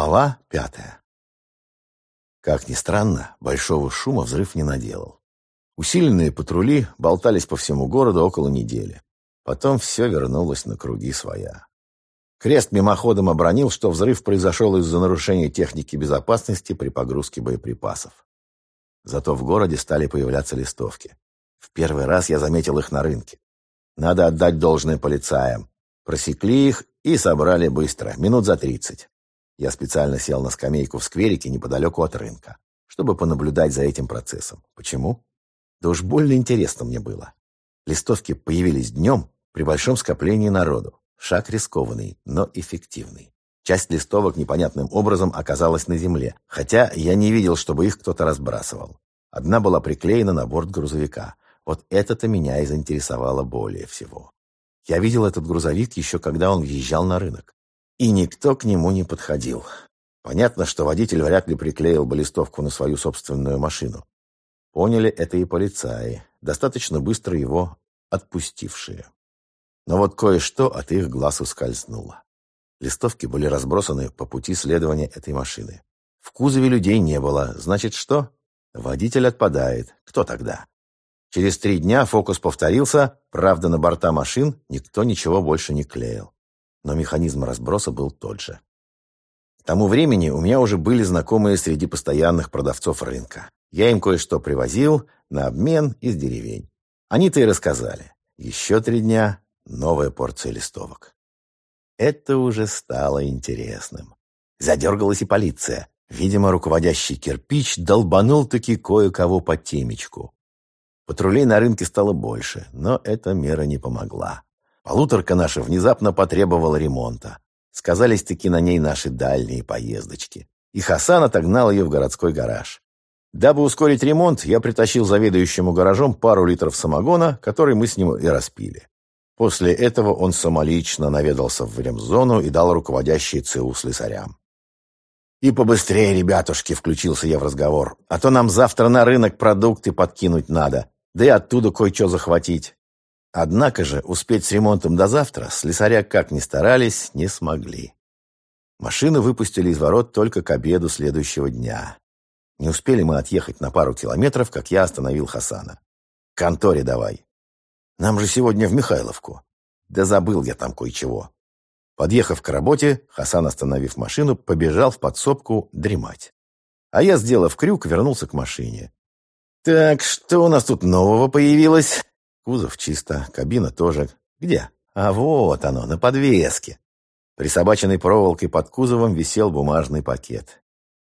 Глава пятая. Как ни странно, большого шума взрыв не наделал. Усиленные патрули болтались по всему городу около недели. Потом все вернулось на круги своя. Крест мимоходом обронил, что взрыв произошел из-за нарушения техники безопасности при погрузке боеприпасов. Зато в городе стали появляться листовки. В первый раз я заметил их на рынке. Надо отдать должное полицаям. Просекли их и собрали быстро, минут за тридцать. Я специально сел на скамейку в скверике неподалеку от рынка, чтобы понаблюдать за этим процессом. Почему? Да уж больно интересно мне было. Листовки появились днем при большом скоплении народу. Шаг рискованный, но эффективный. Часть листовок непонятным образом оказалась на земле, хотя я не видел, чтобы их кто-то разбрасывал. Одна была приклеена на борт грузовика. Вот это-то меня и заинтересовало более всего. Я видел этот грузовик еще когда он въезжал на рынок. И никто к нему не подходил. Понятно, что водитель вряд ли приклеил бы листовку на свою собственную машину. Поняли это и полицаи, достаточно быстро его отпустившие. Но вот кое-что от их глаз ускользнуло. Листовки были разбросаны по пути следования этой машины. В кузове людей не было. Значит, что? Водитель отпадает. Кто тогда? Через три дня фокус повторился, правда, на борта машин никто ничего больше не клеил. Но механизм разброса был тот же. К тому времени у меня уже были знакомые среди постоянных продавцов рынка. Я им кое-что привозил на обмен из деревень. Они-то и рассказали. Еще три дня Новая порция листовок. Это уже стало интересным. Задергалась и полиция. Видимо, руководящий кирпич долбанул-таки кое-кого по темечку. Патрулей на рынке стало больше, но эта мера не помогла. Полуторка наша внезапно потребовала ремонта. Сказались-таки на ней наши дальние поездочки. И Хасан отогнал ее в городской гараж. Дабы ускорить ремонт, я притащил заведующему гаражом пару литров самогона, который мы с ним и распили. После этого он самолично наведался в ремзону и дал руководящий ЦУ слесарям. «И побыстрее, ребятушки!» — включился я в разговор. «А то нам завтра на рынок продукты подкинуть надо, да и оттуда кое-что захватить». Однако же успеть с ремонтом до завтра слесаря, как ни старались, не смогли. Машину выпустили из ворот только к обеду следующего дня. Не успели мы отъехать на пару километров, как я остановил Хасана. «К конторе давай. Нам же сегодня в Михайловку. Да забыл я там кое-чего. Подъехав к работе, Хасан, остановив машину, побежал в подсобку дремать. А я, сделав крюк, вернулся к машине. «Так, что у нас тут нового появилось?» Кузов чисто, кабина тоже. Где? А вот оно, на подвеске. Присобаченной проволокой под кузовом висел бумажный пакет.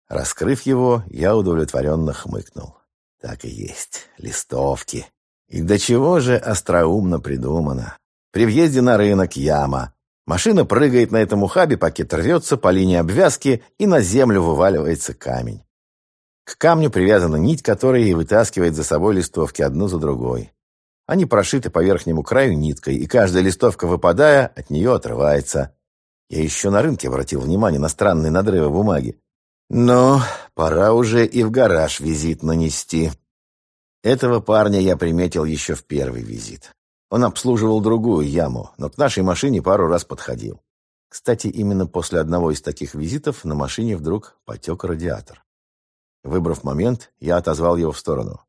Раскрыв его, я удовлетворенно хмыкнул. Так и есть, листовки. И до чего же остроумно придумано. При въезде на рынок яма. Машина прыгает на этом ухабе, пакет рвется по линии обвязки, и на землю вываливается камень. К камню привязана нить, которая и вытаскивает за собой листовки одну за другой. Они прошиты по верхнему краю ниткой, и каждая листовка, выпадая, от нее отрывается. Я еще на рынке обратил внимание на странные надрывы бумаги. Но пора уже и в гараж визит нанести. Этого парня я приметил еще в первый визит. Он обслуживал другую яму, но к нашей машине пару раз подходил. Кстати, именно после одного из таких визитов на машине вдруг потек радиатор. Выбрав момент, я отозвал его в сторону.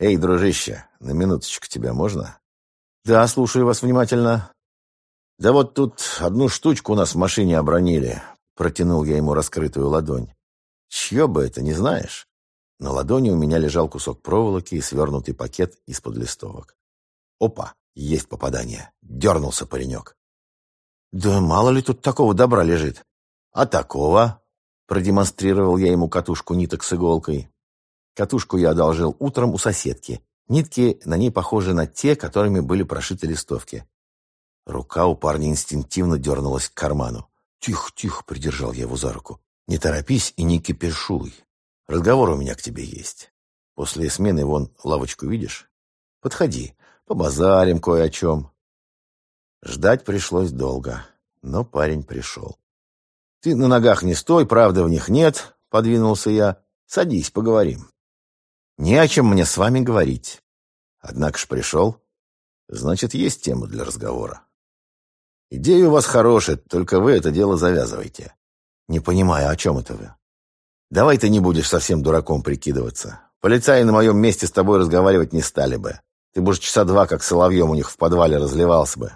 «Эй, дружище, на минуточку тебя можно?» «Да, слушаю вас внимательно». «Да вот тут одну штучку у нас в машине обронили», — протянул я ему раскрытую ладонь. «Чье бы это, не знаешь?» На ладони у меня лежал кусок проволоки и свернутый пакет из-под листовок. Опа, есть попадание. Дернулся паренек. Да мало ли тут такого добра лежит. А такого? Продемонстрировал я ему катушку ниток с иголкой. Катушку я одолжил утром у соседки. Нитки на ней похожи на те, которыми были прошиты листовки. Рука у парня инстинктивно дернулась к карману. «Тихо, тихо!» — придержал я его за руку. «Не торопись и не кипишуй. Разговор у меня к тебе есть. После смены вон лавочку видишь? Подходи, побазарим кое о чем. Ждать пришлось долго, но парень пришел. Ты на ногах не стой, правда в них нет, подвинулся я. Садись, поговорим. Не о чем мне с вами говорить. Однако ж пришел. Значит, есть тема для разговора. Идея у вас хорошая, только вы это дело завязывайте. Не понимаю, о чем это вы? Давай ты не будешь совсем дураком прикидываться. Полицаи на моем месте с тобой разговаривать не стали бы. Ты бы уж часа два, как соловьем у них в подвале разливался бы.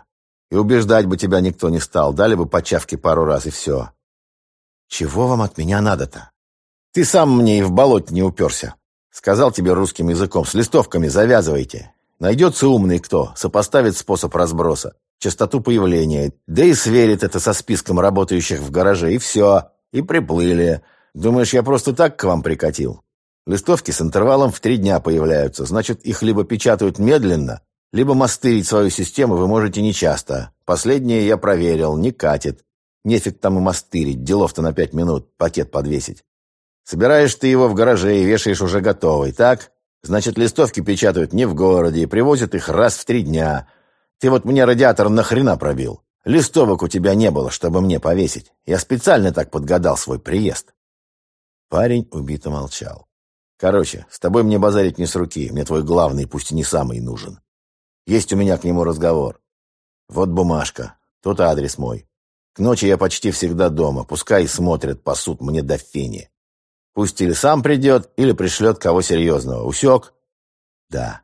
И убеждать бы тебя никто не стал. Дали бы по чавке пару раз, и все. Чего вам от меня надо-то? Ты сам мне и в болоте не уперся. Сказал тебе русским языком, с листовками завязывайте. Найдется умный кто, сопоставит способ разброса, частоту появления, да и сверит это со списком работающих в гараже, и все, и приплыли. Думаешь, я просто так к вам прикатил? Листовки с интервалом в три дня появляются, значит, их либо печатают медленно, либо мастырить свою систему вы можете нечасто. Последнее я проверил, не катит. Нефиг там и мастырить, делов-то на пять минут, пакет подвесить. Собираешь ты его в гараже и вешаешь уже готовый, так? Значит, листовки печатают не в городе и привозят их раз в три дня. Ты вот мне радиатор нахрена пробил? Листовок у тебя не было, чтобы мне повесить. Я специально так подгадал свой приезд. Парень убито молчал. Короче, с тобой мне базарить не с руки. Мне твой главный, пусть и не самый, нужен. Есть у меня к нему разговор. Вот бумажка. Тут адрес мой. К ночи я почти всегда дома. Пускай смотрят, пасут мне до фени. Пусть или сам придет, или пришлет кого серьезного. Усек? Да.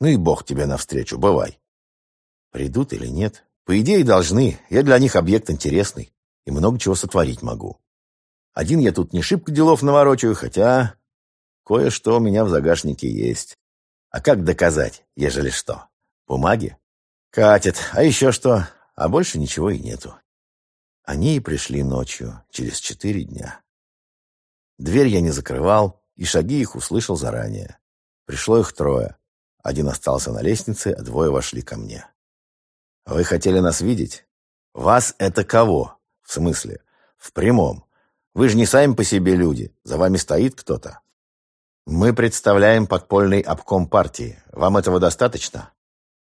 Ну и бог тебе навстречу, бывай. Придут или нет? По идее, должны. Я для них объект интересный. И много чего сотворить могу. Один я тут не шибко делов наворочаю, хотя кое-что у меня в загашнике есть. А как доказать, ежели что? Бумаги? Катит. А еще что? А больше ничего и нету. Они и пришли ночью, через четыре дня. Дверь я не закрывал, и шаги их услышал заранее. Пришло их трое. Один остался на лестнице, а двое вошли ко мне. «Вы хотели нас видеть? Вас это кого? В смысле? В прямом. Вы же не сами по себе люди. За вами стоит кто-то. Мы представляем подпольный обком партии. Вам этого достаточно?»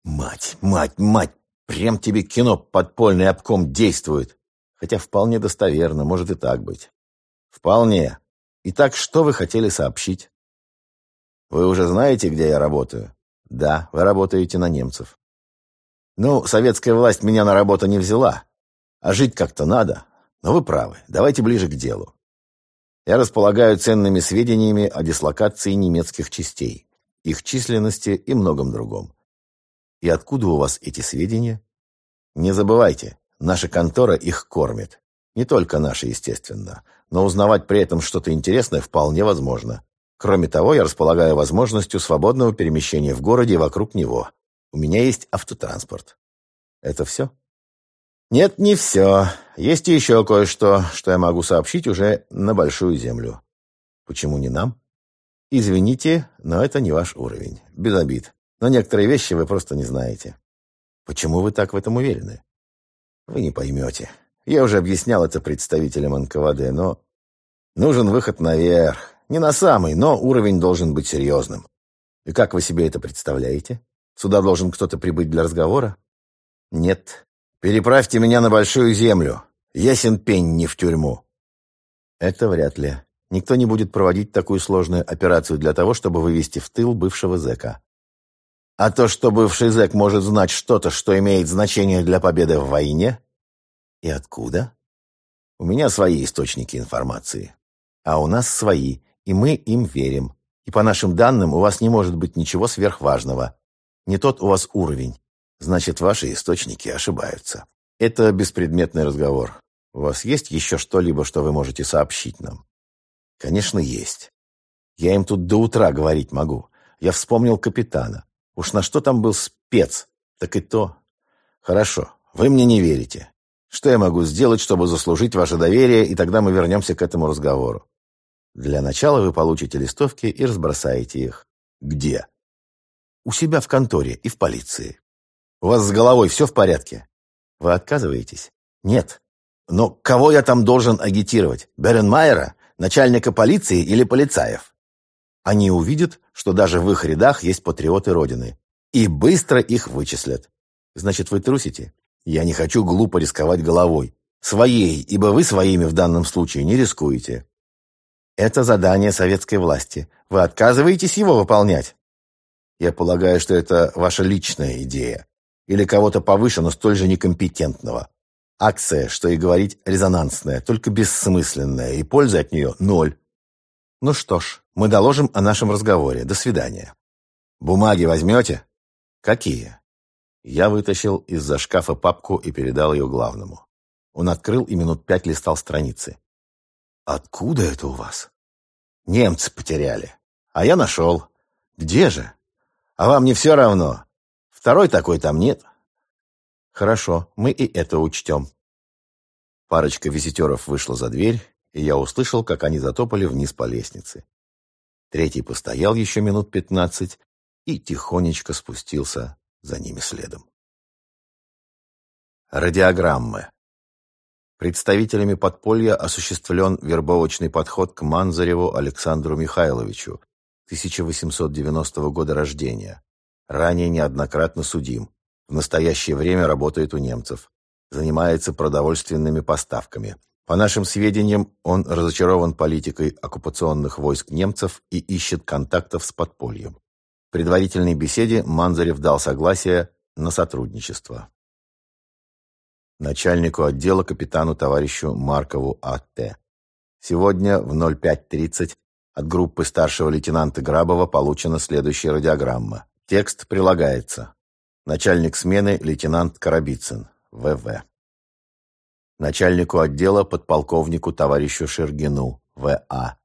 «Мать, мать, мать! Прям тебе кино «Подпольный обком» действует. Хотя вполне достоверно, может и так быть. Вполне. Итак, что вы хотели сообщить? Вы уже знаете, где я работаю? Да, вы работаете на немцев. Ну, советская власть меня на работу не взяла. А жить как-то надо. Но вы правы. Давайте ближе к делу. Я располагаю ценными сведениями о дислокации немецких частей, их численности и многом другом. И откуда у вас эти сведения? Не забывайте, наша контора их кормит. Не только наша, естественно но узнавать при этом что-то интересное вполне возможно. Кроме того, я располагаю возможностью свободного перемещения в городе и вокруг него. У меня есть автотранспорт. Это все? Нет, не все. Есть еще кое-что, что я могу сообщить уже на Большую Землю. Почему не нам? Извините, но это не ваш уровень. Без обид. Но некоторые вещи вы просто не знаете. Почему вы так в этом уверены? Вы не поймете. Я уже объяснял это представителям НКВД, но нужен выход наверх. Не на самый, но уровень должен быть серьезным. И как вы себе это представляете? Сюда должен кто-то прибыть для разговора? Нет. Переправьте меня на Большую Землю. Ясен пень не в тюрьму. Это вряд ли. Никто не будет проводить такую сложную операцию для того, чтобы вывести в тыл бывшего зэка. А то, что бывший зэк может знать что-то, что имеет значение для победы в войне, и откуда? У меня свои источники информации. А у нас свои, и мы им верим. И по нашим данным, у вас не может быть ничего сверхважного. Не тот у вас уровень. Значит, ваши источники ошибаются. Это беспредметный разговор. У вас есть еще что-либо, что вы можете сообщить нам? Конечно, есть. Я им тут до утра говорить могу. Я вспомнил капитана. Уж на что там был спец, так и то. Хорошо, вы мне не верите. Что я могу сделать, чтобы заслужить ваше доверие, и тогда мы вернемся к этому разговору? Для начала вы получите листовки и разбросаете их. Где? У себя в конторе и в полиции. У вас с головой все в порядке? Вы отказываетесь? Нет. Но кого я там должен агитировать? Беренмайера? Начальника полиции или полицаев? Они увидят, что даже в их рядах есть патриоты Родины. И быстро их вычислят. Значит, вы трусите? Я не хочу глупо рисковать головой. Своей, ибо вы своими в данном случае не рискуете. Это задание советской власти. Вы отказываетесь его выполнять? Я полагаю, что это ваша личная идея. Или кого-то повыше, но столь же некомпетентного. Акция, что и говорить, резонансная, только бессмысленная, и пользы от нее ноль. Ну что ж, мы доложим о нашем разговоре. До свидания. Бумаги возьмете? Какие? Я вытащил из-за шкафа папку и передал ее главному. Он открыл и минут пять листал страницы. «Откуда это у вас?» «Немцы потеряли. А я нашел. Где же? А вам не все равно? Второй такой там нет. Хорошо, мы и это учтем. Парочка визитеров вышла за дверь, и я услышал, как они затопали вниз по лестнице. Третий постоял еще минут пятнадцать и тихонечко спустился за ними следом. Радиограммы. Представителями подполья осуществлен вербовочный подход к Манзареву Александру Михайловичу, 1890 года рождения. Ранее неоднократно судим. В настоящее время работает у немцев. Занимается продовольственными поставками. По нашим сведениям, он разочарован политикой оккупационных войск немцев и ищет контактов с подпольем. Предварительной беседе Манзарев дал согласие на сотрудничество. Начальнику отдела капитану товарищу Маркову А.Т. Сегодня в 05.30 от группы старшего лейтенанта Грабова получена следующая радиограмма. Текст прилагается. Начальник смены лейтенант Карабицын, ВВ. Начальнику отдела подполковнику товарищу Шергину, ВА.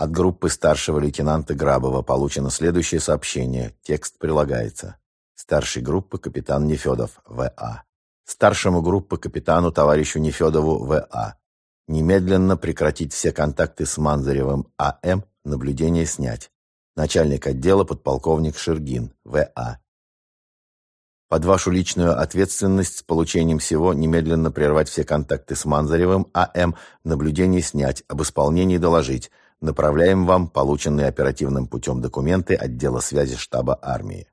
От группы старшего лейтенанта Грабова получено следующее сообщение. Текст прилагается. Старший группы капитан Нефедов, ВА. Старшему группы капитану товарищу Нефедову, ВА. Немедленно прекратить все контакты с Манзаревым АМ, наблюдение снять. Начальник отдела подполковник Шергин, ВА. Под вашу личную ответственность с получением всего немедленно прервать все контакты с Манзаревым А.М., наблюдение снять, об исполнении доложить. Направляем вам полученные оперативным путем документы отдела связи штаба армии.